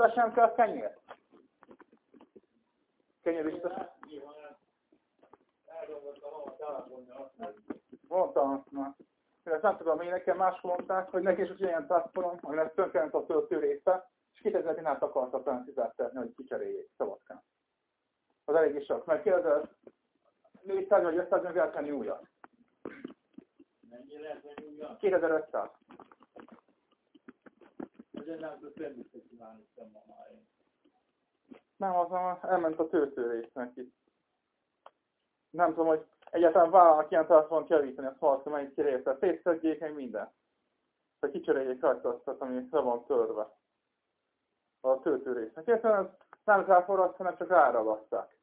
biztos nem kell kenyér? Kenyér biztos? Mondtam, na. Ezt nem tudom, én nekem más mondták, hogy neki is ilyen transzporom, aminek tönkrement a töltő része, és 2000 akartak olyan fizetni, hogy kicseréljék szabadkán. Az elég is sok, mert 2400 vagy 500 meg kell tenni újat. Mennyi lehet venni újat? 2500. Csinálni, ma már én. Nem, az elment a töltő rész neki. Nem tudom, hogy egyáltalán vállalnak ilyen telefont javítani a smartphone, mennyit kirépte. Szétszedjék meg minden. Hogy kicseréljék rajta azt, ami le van törve. A töltő résznek. Értem, ez nem záforrat, hanem csak ráragaszták.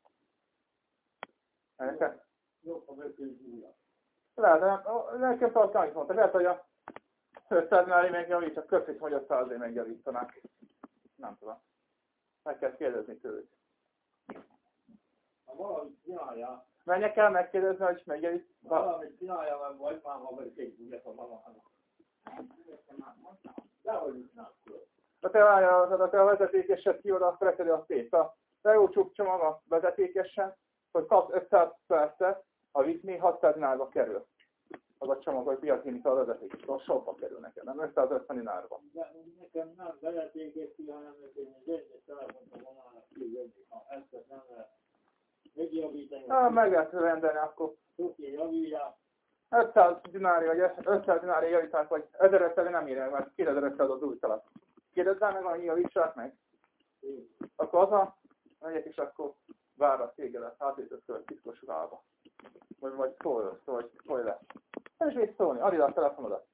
Nekem? Jó, ha. Lehet, de nekem azt annyit mondta. Lehet, hogy a 500-nál megjavít, csak köszönjük, hogy a 100 megjavítanák. Nem tudom. Meg kell kérdezni tőlük. Ha valamit csinálja, Menjek el megkérdezni, hogy megjavít. valamit csinálja, mert vagy már ha vagy egy újat a mamahának. Dehogy is nem tudod. A te várja, a te a vezetékeset ki oda, frekedi a pénzt. A Reó csomag a vezetékesen, hogy kapsz 500 percet, a vitni 600 nálba kerül. Az a csomag, hogy piaci, a vezeték. Az sokba kerül neked, nem 550 nálba. De nekem nem vezetékeszi, hanem nekem egy telefont a vonalának kijönni. Ha ezt nem lehet megjavítani, Na, meg lehet rendelni, akkor Tuki javítja, 500 dinári, vagy 500 dinári javítás, vagy 1500 nem írja, mert 2500 az új telefon. Kérdezzel meg, annyi javítsák meg. Akkor az a, megyek is akkor vár a cégedet, föl titkos ruhába. Vagy, vagy szól, vagy szólj le. Nem is ide a telefonodat.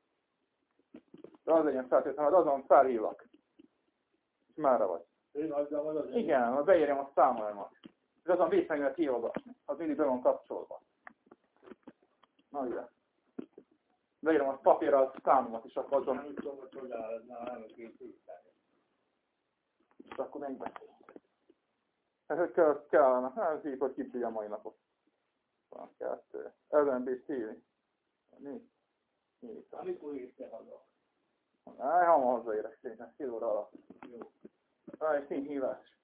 De az legyen feltétlenül, azon felhívlak. És mára vagy. én vagy az. Igen, beírjam a számomat. És azon visszanyúl kiolvasni. Az mindig be van kapcsolva. Na ide. Beírom a papírra a számomat, és akkor azon, Nem tudom, hogy készültek. és akkor megbeszéljük. Ez hogy kell, kellene, hát ez így, hogy kicsi a mai napot. Van kettő. LMB TV. Mi? Mi? Amikor érte haza. Áj, hamar hazaérek szépen, fél óra alatt. Jó. Áj, színhívás.